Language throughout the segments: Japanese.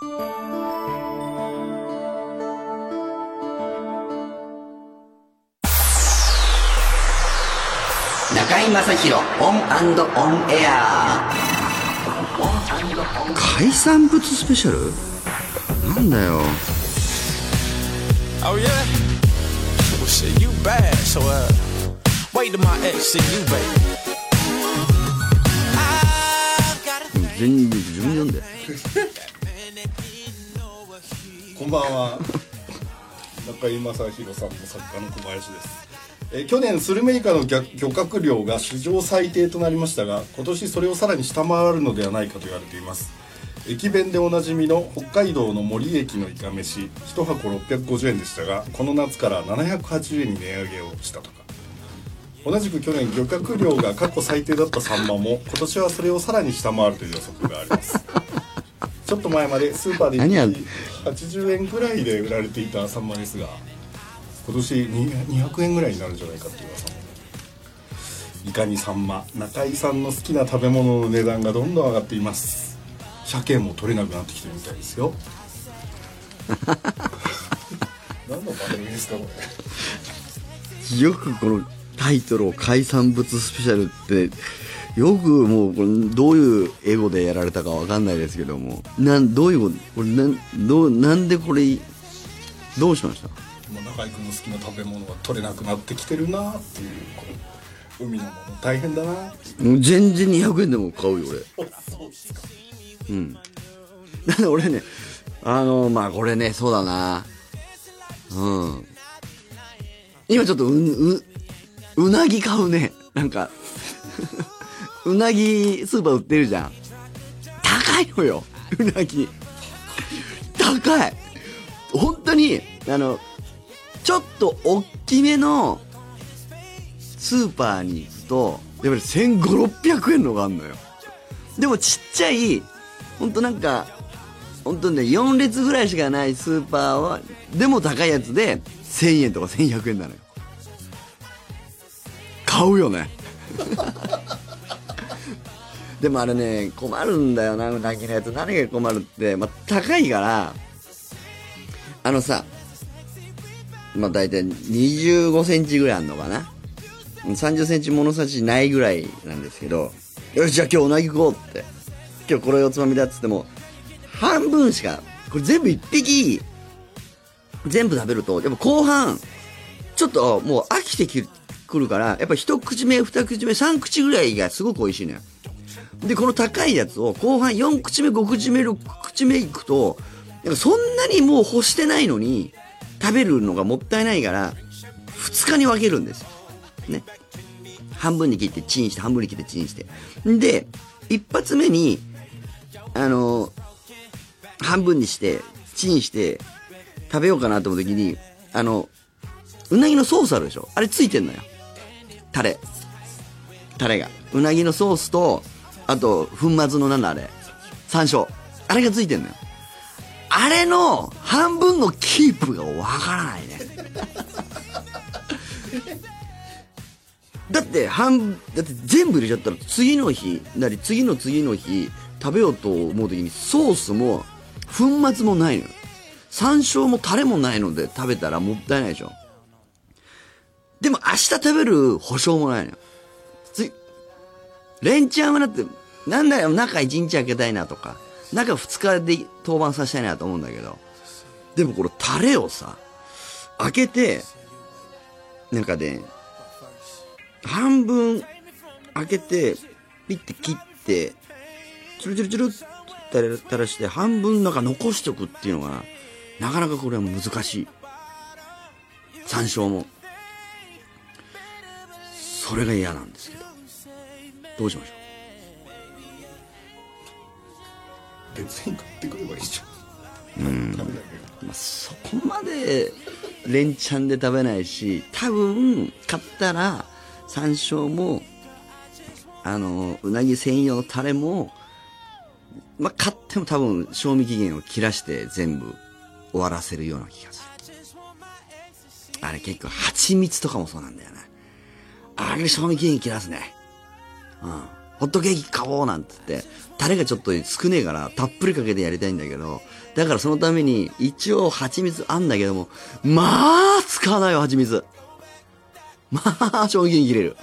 中井正広オンオンエア海産物スペシャルなんだよ Oh yeah? Well shit, you bad, so uh wait till my ex see you, baby. 全然自分で読んでこんばんは。中井正広さんの作家の小林です。え去年スルメイカの漁獲量が史上最低となりましたが今年それをさらに下回るのではないかと言われています。駅弁でおなじみの北海道の森駅のイカ飯1箱650円でしたがこの夏から780円に値上げをしたとか。同じく去年漁獲量が過去最低だったサンマも今年はそれをさらに下回るという予測があります。ちょっと前までスーパーで何や1匹80円ぐらいで売られていたサンマですが今年に200円ぐらいになるんじゃないかっていう噂。もいかにサンマ中井さんの好きな食べ物の値段がどんどん上がっています。鮭も取れなくなってきてるみたいですよ。何の番組ですかこれ。よくこのタイトルを海産物スペシャルってよくもうこれどういう英語でやられたかわかんないですけどもなんどういうこと？これなんどうなんでこれどうしました？もう中居君の好きな食べ物が取れなくなってきてるなっていうこの海のもの。大変だな。もう全然200円でも買うよ俺。そうですか。うん。なんで俺ねあのまあこれねそうだな。うん。今ちょっとうううなぎ買うね。なんかうなぎスーパー売ってるじゃん。高いのよ。うなぎ。高い。本当にあのちょっと大きめのスーパーに行くとやっぱり1500600円のがあるのよ。でもちっちゃい本当なんか本当ね4列ぐらいしかないスーパーはでも高いやつで1000円とか1100円なのよ。買うよね。でもあれね困るんだよなうなぎのやつ何が困るって、まあ、高いからあのさまあ大体25センチぐらいあるのかな。30センチ物差しないぐらいなんですけどよしじゃあ今日うなぎ食おうって。今日これおつまみだっつっても半分しかこれ全部一匹全部食べるとやっぱ後半ちょっともう飽きてくるからやっぱ一口目二口目三口ぐらいがすごく美味しいのよ。でこの高いやつを後半4口目5口目6口目いくとやっぱそんなにもう干してないのに食べるのがもったいないから2日に分けるんですね。半分に切ってチンして半分に切ってチンして。で一発目にあの半分にしてチンして食べようかなと思う時にあのうなぎのソースあるでしょ？あれついてんのよ。タレ。タレが。うなぎのソースとあと粉末のなんだあれ。山椒。あれがついてんのよ。あれの半分のキープがわからないね。だって半だって全部入れちゃったら次の日なり次の次の日食べようと思う時にソースも粉末もないのよ。山椒もタレもないので食べたらもったいないでしょ。でも明日食べる保証もないのよ。つレンチャンはだってなんだよ中1日開けたいなとか中2日で登板させたいなと思うんだけどでもこれタレをさ開けてなんかね半分開けてピッて切ってチュルチュルチュルって垂らして半分なんか残しておくっていうのがなかなかこれは難しい。山椒も。それが嫌なんですけど。どうしましょう？別に買ってくればいいじゃんうん、まあ、そこまで連チャンで食べないし多分買ったら山椒もあのうなぎ専用のタレもまあ買っても多分賞味期限を切らして全部終わらせるような気がする。あれ結構蜂蜜とかもそうなんだよな。あれ賞味期限切らすね。うん。ホットケーキ買おうなんつって、タレがちょっと少ねえから、たっぷりかけてやりたいんだけど、だからそのために、一応蜂蜜あんだけども、まあ、使わないよ、蜂蜜。まあ、衝撃に切れる。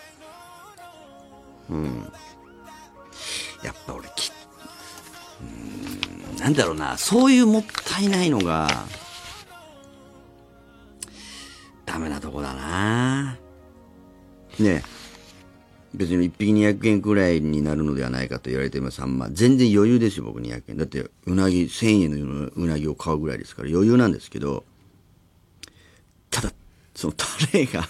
うん。やっぱ俺、き、うん、なんだろうな、そういうもったいないのが、ダメなとこだなねえ。別に1匹200円くらいになるのではないかと言われています3万。全然余裕ですよ、僕200円。だって、うなぎ、1000円のうなぎを買うぐらいですから余裕なんですけど、ただ、そのタレが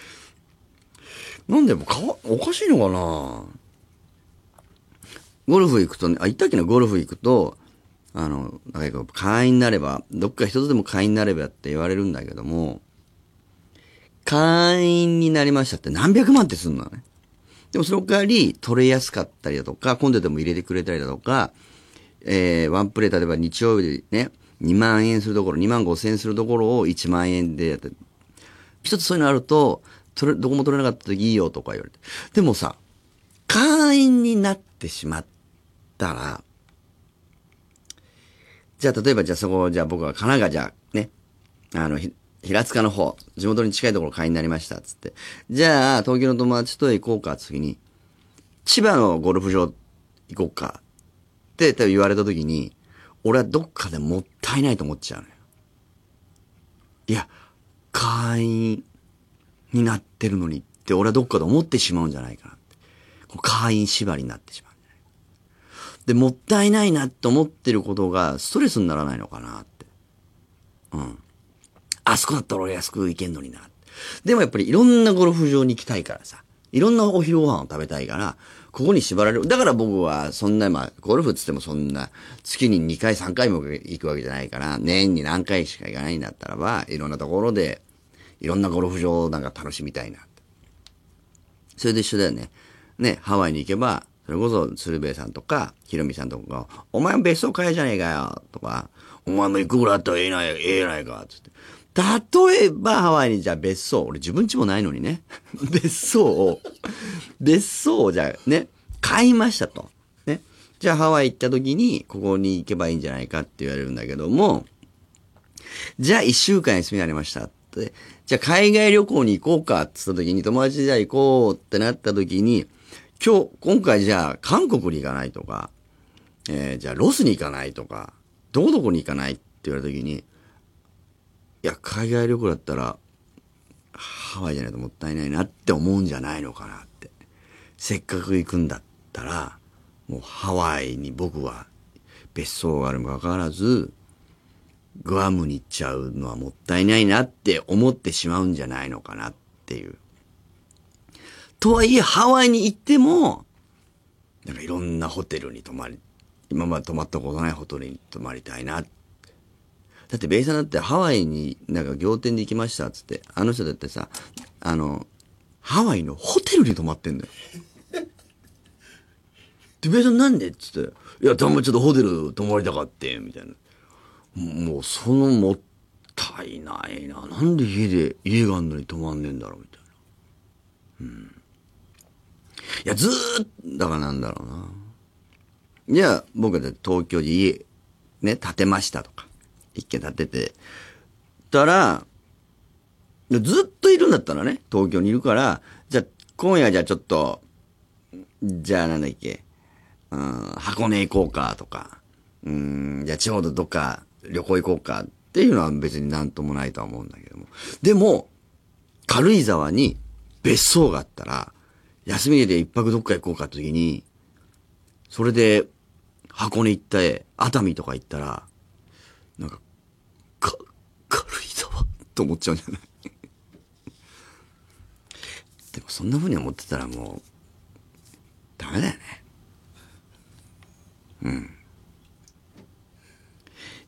なんでもか、おかしいのかな？ゴルフ行くとね、あ、行ったっけな、ゴルフ行くと、あの、なんか会員になれば、どっか一つでも会員になればって言われるんだけども、会員になりましたって何百万ってすんのね？でもその代わり取れやすかったりだとか、今度でも入れてくれたりだとか、えー、ワンプレイ例えば日曜日でね、2万円するところ、2万5千円するところを1万円でやって、一つそういうのあると、取れ、どこも取れなかった時いいよとか言われて。でもさ、会員になってしまったら、じゃあ例えばじゃあそこ、じゃあ僕は神奈川じゃあね、あの、平塚の方、地元に近いところ会員になりました、つって。じゃあ、東京の友達と行こうか、次に、千葉のゴルフ場行こうか、って多分言われた時に、俺はどっかでもったいないと思っちゃうのよ。いや、会員になってるのにって、俺はどっかで思ってしまうんじゃないかなって。こう会員縛りになってしまうんじゃない。で、もったいないなって思ってることがストレスにならないのかなって。うん。あそこだったら俺安く行けんのにな。でもやっぱりいろんなゴルフ場に行きたいからさ。いろんなお昼ご飯を食べたいから、ここに縛られる。だから僕はそんな、まあ、ゴルフっつってもそんな、月に2回3回も行くわけじゃないから、年に何回しか行かないんだったらば、いろんなところで、いろんなゴルフ場なんか楽しみたいな。それで一緒だよね。ね、ハワイに行けば、それこそ鶴瓶さんとか、ひろみさんとかが、お前も別荘買えじゃねえかよ、とか、お前も行くぐらいあったらええない、ええないか、つって。例えばハワイにじゃあ別荘、俺自分家もないのにね。別荘を、別荘をじゃあね、買いましたと。ね。じゃあハワイ行った時に、ここに行けばいいんじゃないかって言われるんだけども、じゃあ一週間休みになりましたって。じゃあ海外旅行に行こうかって言った時に、友達じゃあ行こうってなった時に、今日、今回じゃあ韓国に行かないとか、えーじゃあロスに行かないとか、どこどこに行かないって言われた時に、いや、海外旅行だったら、ハワイじゃないともったいないなって思うんじゃないのかなって。せっかく行くんだったら、もうハワイに僕は別荘があるにもかかわらず、グアムに行っちゃうのはもったいないなって思ってしまうんじゃないのかなっていう。とはいえ、ハワイに行っても、なんかいろんなホテルに泊まり、今まで泊まったことないホテルに泊まりたいなっ。だって、ベイさんだってハワイになんか仰天で行きましたっつって、あの人だってさ、あの、ハワイのホテルに泊まってんだよ。で、ベイさんなんでっつって、いや、たまちょっとホテル泊まりたかって、みたいな。もう、そのもったいないな。なんで家で、家があんのに泊まんねえんだろう、みたいな。うんいや、ずーっと、だからなんだろうな。じゃあ、僕だって東京で家、ね、建てましたとか、一軒建てて、たら、ずっといるんだったらね、東京にいるから、じゃ、今夜じゃちょっと、じゃあなんだっけ、うん、箱根行こうかとか、うん、じゃあ地方でどっか旅行行こうかっていうのは別になんともないとは思うんだけども。でも、軽井沢に別荘があったら、休みで一泊どっか行こうかって時に、それで箱根行って、熱海とか行ったら、なん、か、軽井沢と思っちゃうんじゃない？でもそんな風に思ってたらもう、ダメだよね。うん。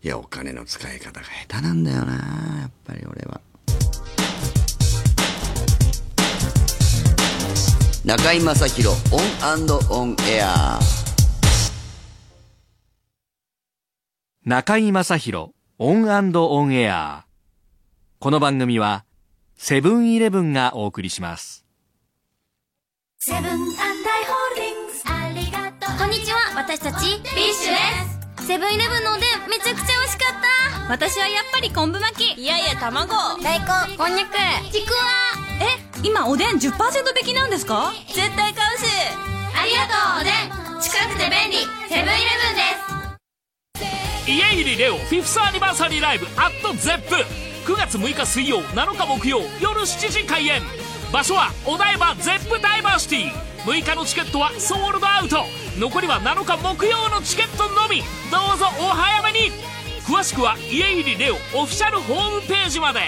いや、お金の使い方が下手なんだよな、やっぱり俺は。中居正広オンオンエア中居正広オンオンエア。この番組はセブンイレブンがお送りします。セブンアイ・ホールディングス。こんにちは。私たち BiSH です。セブンイレブンのおでんめちゃくちゃ美味しかった。私はやっぱり昆布巻き。いやいや卵。大根こんにゃく。ちくわ。え今おでん10%引きなんですか？絶対買うし。ありがとうおでん。近くて便利。セブンイレブンです家入レオ Fifth Anniversary Live at Zepp。9月6日水曜7日木曜夜7時開演。場所はお台場ゼップダイバーシティ。6日のチケットはソールドアウト。残りは7日木曜のチケットのみ。どうぞお早めに。詳しくは家入レオオフィシャルホームページまで。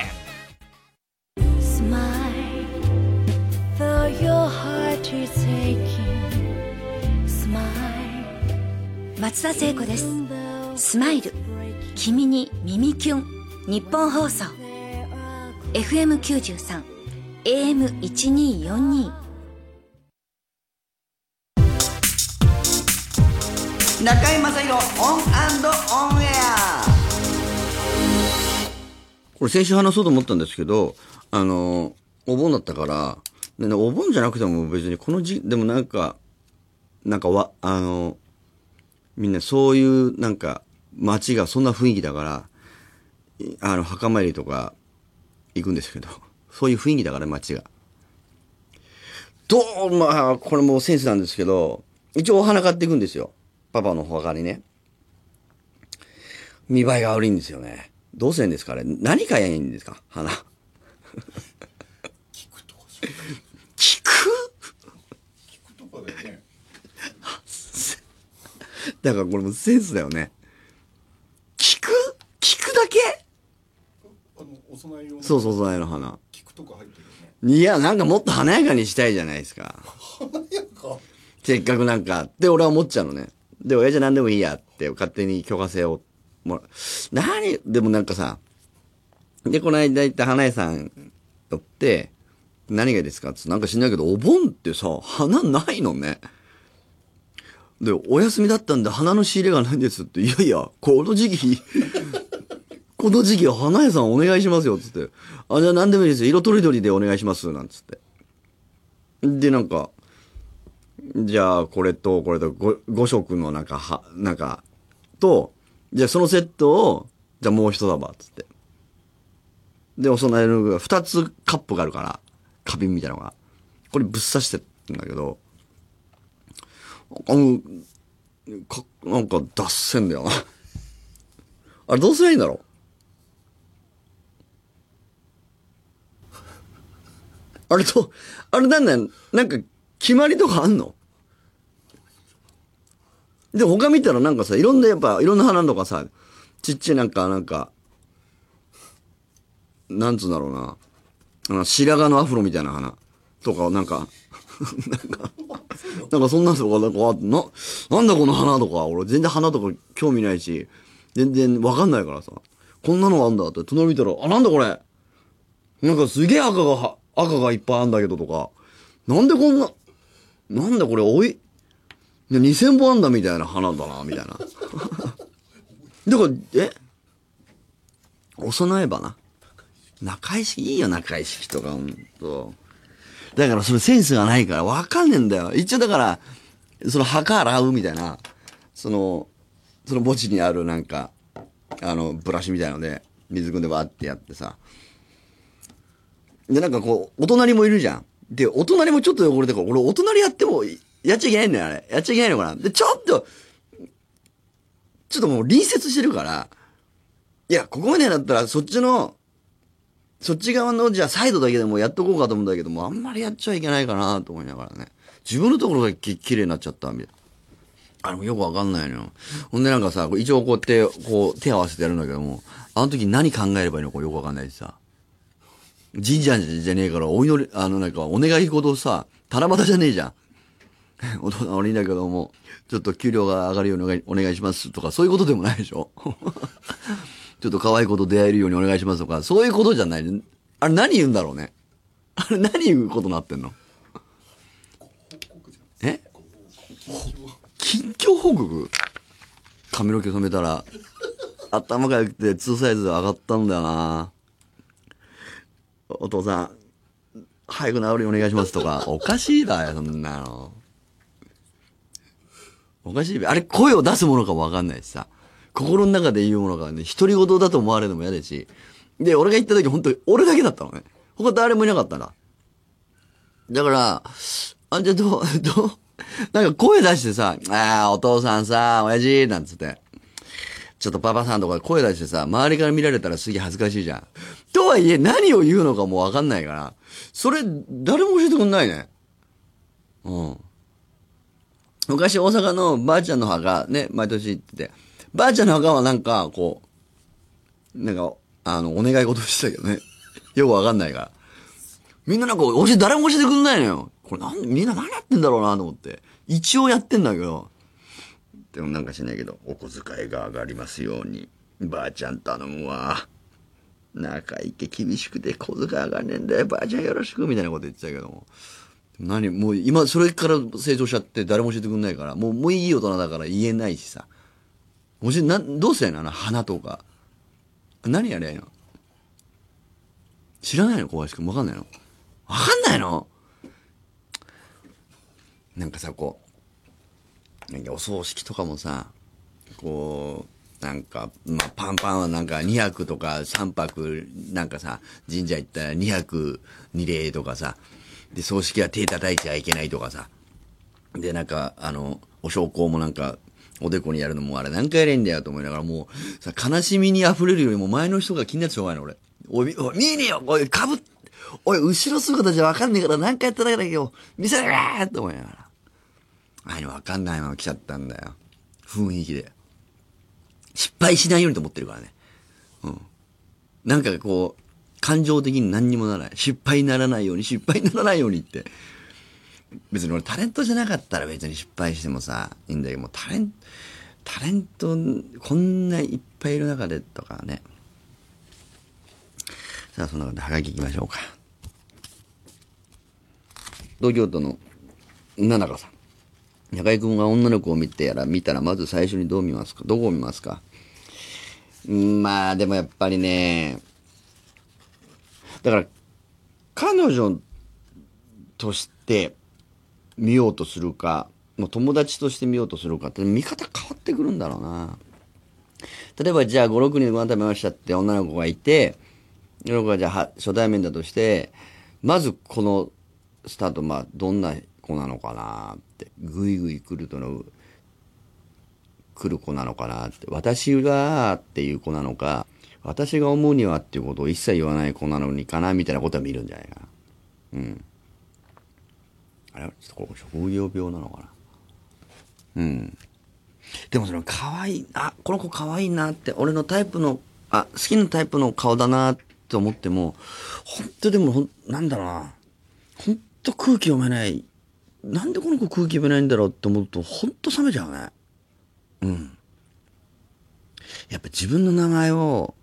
松田聖子です。スマイル。君に耳キュン。ニッポン放送。FM93 AM1242 中居正広オンオンエア。これ先週話そうと思ったんですけど、あの、お盆だったから、でねお盆じゃなくても別にこの時、でもなんか、なんかわ、あの、みんなそういうなんか街がそんな雰囲気だから、いあの、墓参りとか行くんですけど、そういう雰囲気だから街が。どう、まあ、これもうセンスなんですけど、一応お花買っていくんですよ。パパのお墓にね。見栄えが悪いんですよね。どうするんですかね何買えばいいんですか？花。聞くとかでね だからこれもセンスだよね。聞く聞くだけあのお供え用のそうそう、の花。菊とか入ってるよねいや、なんかもっと華やかにしたいじゃないですか。華やかせっかくなんか、って俺は思っちゃうのね。で、親じゃ何でもいいやって勝手に許可制をもらう。何？でもなんかさ、で、この間行った花屋さん寄って、何がですか？ってなんか知んないけど、お盆ってさ、花ないのね。で、お休みだったんで花の仕入れがないんですって。いやいや、この時期、この時期は花屋さんお願いしますよ、つって。あ、じゃあ何でもいいですよ。色とりどりでお願いします、なんつって。で、なんか、じゃあ、これと、これと5、5色のなんか、は、なんか、と、じゃあそのセットを、じゃあもう一束、つって。で、お供えの具が2つカップがあるから、花瓶みたいなのが。これぶっ刺してるんだけど、あの、か、なんか脱線だよな。あれどうすりゃいいんだろうあれと、あれなんだよ、なんか決まりとかあんの？で、他見たらなんかさ、いろんなやっぱ、いろんな花とかさ、ちっちゃいなんか、なんか、なんつうんだろうな。あの白髪のアフロみたいな花とか、なんか、なんか、なんかそんなとか、なんか、な、なんだこの花とか、俺全然花とか興味ないし、全然わかんないからさ、こんなのあんだって、隣見たら、あ、なんだこれ？なんかすげえ赤がは、赤がいっぱいあんだけどとか、なんでこんな、なんだこれ、おい、2000本あんだみたいな花だな、みたいな。だから、え？お供え花中井式いいよ、中井式とか、ほんと。だからそれセンスがないからわかんねえんだよ。一応だから、その墓洗うみたいな、その、その墓地にあるなんか、あの、ブラシみたいので、水汲んでバーってやってさ。で、なんかこう、お隣もいるじゃん。で、お隣もちょっと汚れてから、俺お隣やっても、やっちゃいけないんだよ、あれ。やっちゃいけないのかな。で、ちょっと、ちょっともう隣接してるから、いや、ここまでだったらそっちの、そっち側の、じゃあサイドだけでもやっとこうかと思うんだけども、あんまりやっちゃいけないかなと思いながらね。自分のところがき綺麗になっちゃった、みたいな。あれもよくわかんないのよ。ほんでなんかさ、一応こうやって、こう手合わせてやるんだけども、あの時何考えればいいのかよくわかんないしさ。神社じゃねえから、お祈り、あのなんか、お願い事さ、七夕じゃねえじゃん。お父さん悪いんだけども、ちょっと給料が上がるようにお願いお願いしますとか、そういうことでもないでしょ？ちょっと可愛い子と出会えるようにお願いしますとか、そういうことじゃない。あれ何言うんだろうね？あれ何言うことになってんの？え？近況報告？髪の毛染めたら、頭が良くて2サイズ上がったんだよな。お父さん、早く治るようにお願いしますとか、おかしいだよ、そんなの。おかしい。あれ声を出すものかもわかんないしさ。心の中で言うものがね、独り言だと思われるのも嫌だし。で、俺が行った時本当に俺だけだったのね。他誰もいなかったな。だから、あ、じゃあどう、どう、なんか声出してさ、ああ、お父さんさ、親父、なんつって。ちょっとパパさんとか声出してさ、周りから見られたらすげえ恥ずかしいじゃん。とはいえ、何を言うのかもわかんないから、それ、誰も教えてくんないね。うん。昔大阪のばあちゃんの墓ね、毎年行ってて、ばあちゃんの墓はなんか、こう、なんか、あの、お願い事してたけどね。よくわかんないから。みんななんか、教え、誰も教えてくんないのよ。これなん、みんな何やってんだろうなと思って。一応やってんだけど。でもなんかしないけど、お小遣いが上がりますように、ばあちゃん頼むわ。仲いいけ厳しくて小遣い上がんねえんだよ、ばあちゃんよろしく、みたいなこと言ってたけども。何もう今、それから成長しちゃって誰も教えてくんないから、もう、もういい大人だから言えないしさ。もし、な、どうすりゃいいの？あの花とか。何やりゃいいの？知らないの？小林くん。わかんないの？わかんないの？なんかさ、こう、なんかお葬式とかもさ、こう、なんか、まあ、パンパンはなんか2泊とか3泊、なんかさ、神社行ったら2泊2礼とかさ、で、葬式は手叩いちゃいけないとかさ、で、なんか、あの、お焼香もなんか、おでこにやるのもあれ何回やれんだよと思いながらもう、さ、悲しみに溢れるよりも前の人が気になってしょうがないの、俺。おい、おい見えねえよおい、かぶっ、おい、後ろ姿じゃわかんねえから何回やっただけだけど、見せろよと思いながら。ああいうのわかんないまま来ちゃったんだよ。雰囲気で。失敗しないようにと思ってるからね。うん。なんかこう、感情的に何にもならない。失敗にならないように、失敗にならないようにって。別に俺タレントじゃなかったら別に失敗してもさ、いいんだけども、タレント、タレント、こんないっぱいいる中でとかね。さあ、そんなことでハガキ行きましょうか。東京都の、ななかさん。中居君が女の子を見てやら、見たらまず最初にどう見ますか？どこを見ますか？まあ、でもやっぱりね、だから、彼女として見ようとするか、もう友達として見ようとするかって見方変わってくるんだろうな。例えばじゃあ5、6人でご飯食べましたって女の子がいて、その子がじゃあ初対面だとして、まずこのスタート、まあどんな子なのかなって、ぐいぐい来るとの、来る子なのかなって、私がっていう子なのか、私が思うにはっていうことを一切言わない子なのにかなみたいなことは見るんじゃないかな。うん。あれ？ちょっとここ職業病なのかな？うん。でもその可愛い、あ、この子可愛いなって、俺のタイプの、あ、好きなタイプの顔だなって思っても、本当でもほん、なんだろうな。本当空気読めない。なんでこの子空気読めないんだろうって思うと、本当冷めちゃうね。うん。やっぱ自分の名前を、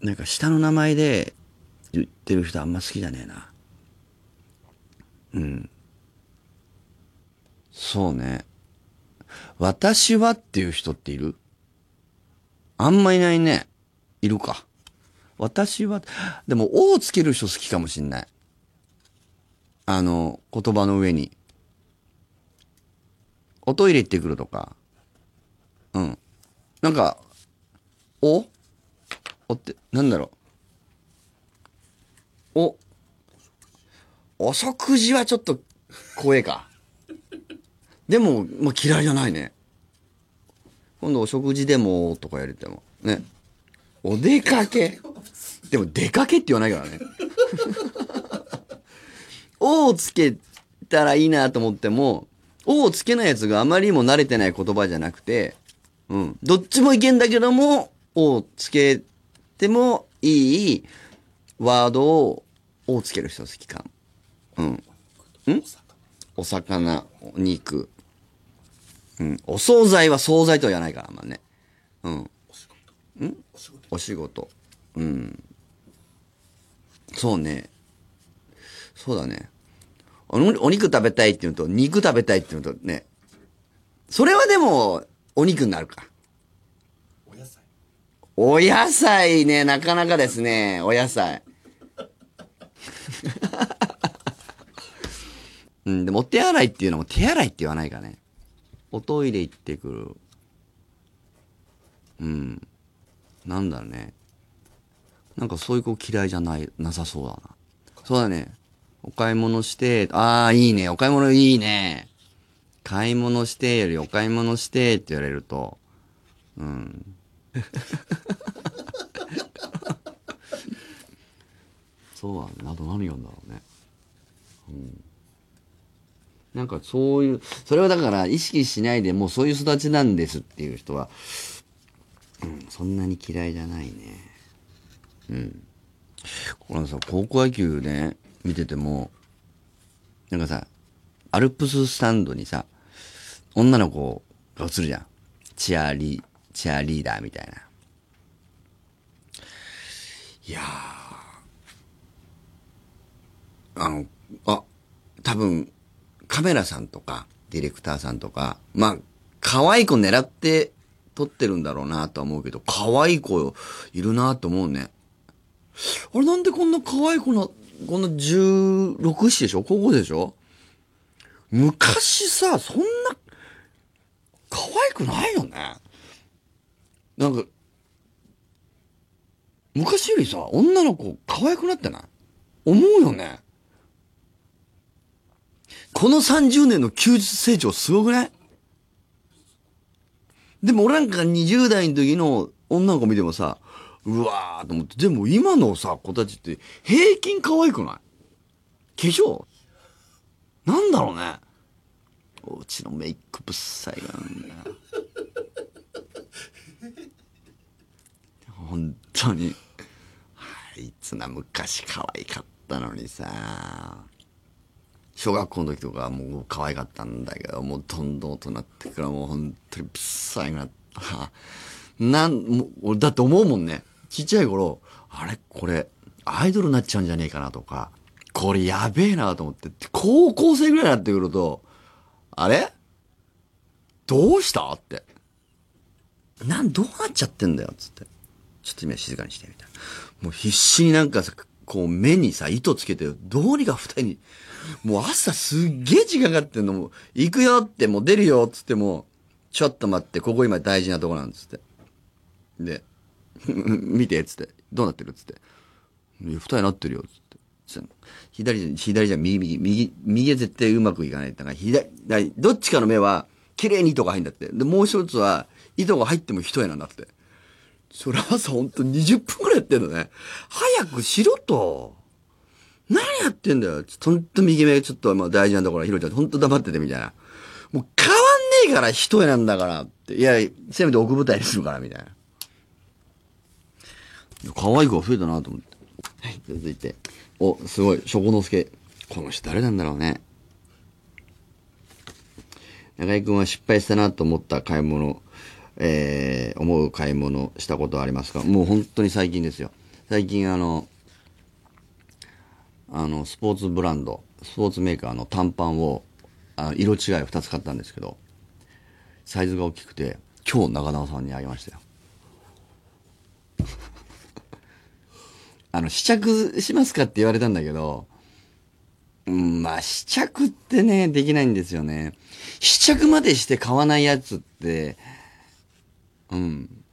なんか下の名前で言ってる人あんま好きじゃねえな。うん。そうね。私はっていう人っている？あんまいないね。いるか。私は、でも、おをつける人好きかもしんない。あの、言葉の上に。おトイレ行ってくるとか。うん。なんか、お？おって、なんだろう。お？お食事はちょっと怖えか。でも、まあ、嫌いじゃないね。今度お食事でもとかやれても。ね。お出かけ。でも出かけって言わないからね。おをつけたらいいなと思っても、おをつけないやつがあまりにも慣れてない言葉じゃなくて、うん。どっちもいけんだけども、おをつけてもいいワードを、おをつける人好きか。うん。ん？お魚、お肉。うん。お惣菜は惣菜とは言わないから、まあね。うん。ん？お仕事。うん。そうね。そうだね。おお肉食べたいって言うと、肉食べたいって言うとね。それはでも、お肉になるか。お野菜お野菜ね、なかなかですね、お野菜。うん、でもお手洗いっていうのも手洗いって言わないからね。おトイレ行ってくる。うん。なんだろうね。なんかそういう子嫌いじゃない、なさそうだな。そうだね。お買い物して、ああ、いいね。お買い物いいね。買い物してよりお買い物してって言われると、うん。そうだね。あと何があるんだろうね。なんかそういう、それはだから意識しないでもうそういう育ちなんですっていう人は、うん、そんなに嫌いじゃないね。うん。このさ、高校野球ね、見てても、なんかさ、アルプススタンドにさ、女の子が映るじゃん。チアリー、チアリーダーみたいな。いやー、あの、あ、多分、カメラさんとか、ディレクターさんとか、まあ、可愛い子狙って撮ってるんだろうなとは思うけど、可愛い子いるなと思うね。あれなんでこんな可愛い子な、こんな16、7でしょ？高校生でしょ？昔さ、そんな、可愛くないよね。なんか、昔よりさ、女の子可愛くなってない？思うよね。この30年の休日成長すごくない？でも俺なんか20代の時の女の子見てもさ、うわーと思って、でも今のさ、子たちって平均可愛くない？化粧？なんだろうね。うちのメイクぶっさいがなんだよ。本当に。あいつな昔可愛かったのにさ。小学校の時とかもう可愛かったんだけど、もうどんどん大人になってからもう本当にぶっさいな。なん、もう俺だって思うもんね。ちっちゃい頃、あれこれ、アイドルになっちゃうんじゃねえかなとか、これやべえなと思って、高校生ぐらいになってくると、あれ？どうしたって。なん、どうなっちゃってんだよつって。ちょっと今静かにしてみたいな。もう必死になんかさ、こう目にさ、糸つけて、どうにか二人に、もう朝すっげえ時間かかってんのもう、行くよって、もう出るよっつっても、ちょっと待って、ここ今大事なとこなんつって。で、見て、つって。どうなってる？つって。二重なってるよ、つって。つって左じゃ、左じゃ右、右、右、右は絶対うまくいかない。だから左、だどっちかの目は、綺麗に糸が入るんだって。で、もう一つは、糸が入っても一重なんだって。それ朝ほんと20分くらいやってんのね。早くしろと。何やってんだよ。ちょっとほんと右目ちょっとまあ大事なところ、ひろちゃんほんと黙っててみたいな。もう変わんねえから一重なんだからって。いや、せめて奥舞台にするからみたいな。可愛い子が増えたなと思って。はい、続いて。お、すごい、ショコノスケ。この人誰なんだろうね。中井くんは失敗したなと思った買い物、えー、思う買い物したことはありますか？もう本当に最近ですよ。最近あの、あの、スポーツブランド、スポーツメーカーの短パンを、あ色違いを2つ買ったんですけど、サイズが大きくて、今日中澤さんにあげましたよ。あの、試着しますかって言われたんだけど、うん、まあ、試着ってね、できないんですよね。試着までして買わないやつって、うん。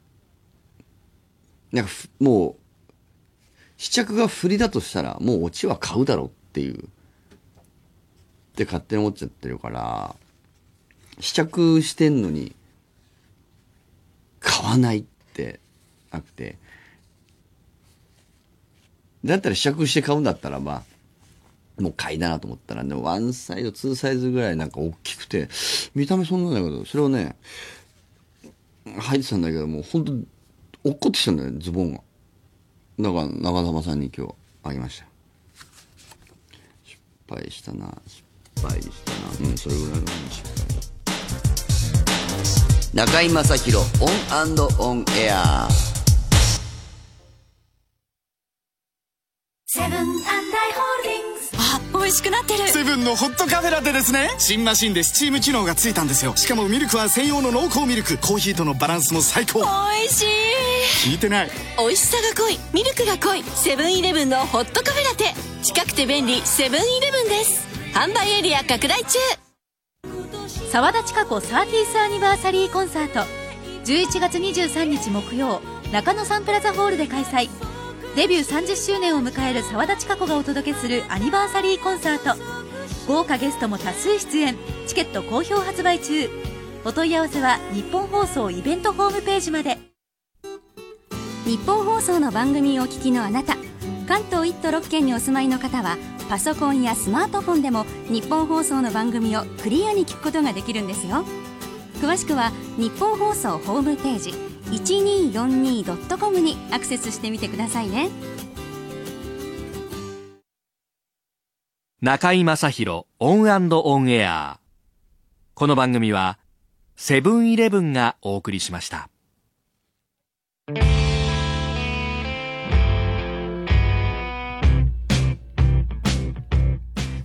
なんか、もう、試着が振りだとしたら、もうオチは買うだろうっていう。って勝手に思っちゃってるから、試着してんのに、買わないってなくて、だったら試着して買うんだったらば、もう買いだなと思ったら、でもワンサイズ、ツーサイズぐらいなんか大きくて、見た目そんなんだけど、それをね、履いてたんだけど、もう本当落っこってきたんだよ、ズボンが。だから、長澤さんに今日あげました。失敗したな、失敗したな。うん、それぐらいの失敗。中居正広オンオンエアセブンアイ・ホールディングスあ美味しくなってる。セブンのホットカフェラテですね。新マシンでスチーム機能がついたんですよ。しかもミルクは専用の濃厚ミルク。コーヒーとのバランスも最高。美味しい。聞いてない。美味しさが濃い。ミルクが濃い。セブンイレブンのホットカフェラテ。近くて便利。セブンイレブンです。販売エリア拡大中。沢田千佳子 30th アニバーサリーコンサート。11月23日木曜。中野サンプラザホールで開催デビュー30周年を迎える沢田千佳子がお届けするアニバーサリーコンサート。豪華ゲストも多数出演。チケット好評発売中。お問い合わせは日本放送イベントホームページまで。日本放送の番組をお聞きのあなた。関東1都6県にお住まいの方はパソコンやスマートフォンでもニッポン放送の番組をクリアに聞くことができるんですよ。詳しくはニッポン放送ホームページ。1242.com にアクセスしてみてくださいね。中居正広オンオンエア。この番組はセブンイレブンがお送りしました。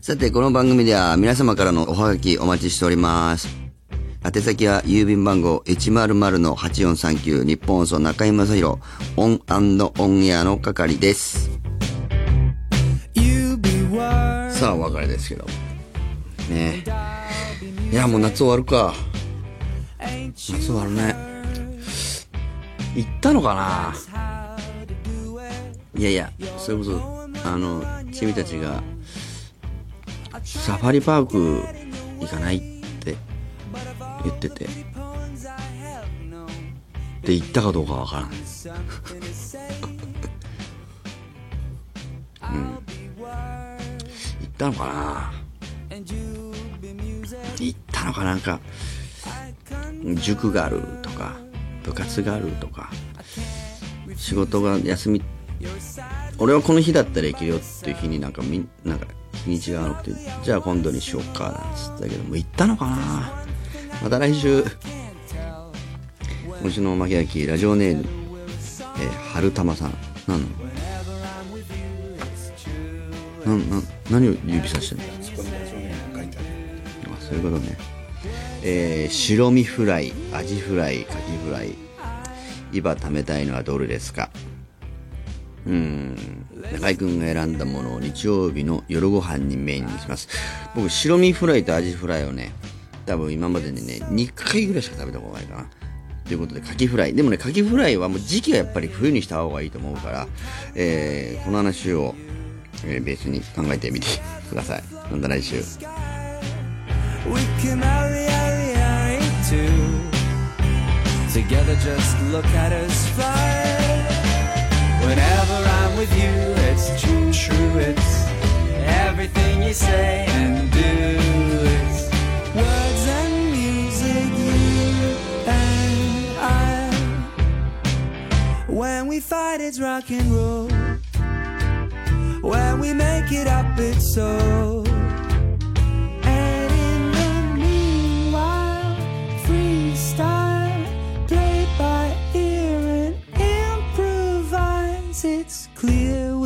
さて、この番組では皆様からのおはがきお待ちしております。宛先は郵便番号100-8439ニッポン放送中居正広オンオンエアの係です。さあ、お別れですけど。ねいや、もう夏終わるか。夏終わるね。行ったのかないやいや、それこそ、あの、チミたちが、サファリパーク行かないって言ってて。で、行ったかどうかわからん。うん。行ったのかな？行ったのかなんか、塾があるとか、部活があるとか、仕事が休み、俺はこの日だったら行けるよっていう日になんかみん、なんか日にちがなくて、じゃあ今度にしようか、なんつったけど、もう行ったのかな？また来週、今週の巻き焼き、ラジオネーム、えー、春玉さん。なんなの？なん、なん、何を指さしてんの？そこにラジオネーム書いてあるあそういうことね。えー、白身フライ、アジフライ、カキフライ。今食べたいのはどれですか？うーん。中居君が選んだものを日曜日の夜ご飯にメインにします。僕、白身フライとアジフライをね、多分今までにね、2回ぐらいしか食べたことないかな。ということで、カキフライ。でもね、カキフライはもう時期はやっぱり冬にした方がいいと思うから、えー、この話を、えー、ベースに考えてみて ください。また来週。Together, just look at us fly. Whenever I'm with you, it's true, true. It's everything you say and do. It's we fight, it's rock and roll. When we make it up, it's so. And in the meanwhile, freestyle, played by ear and improvise. It's clear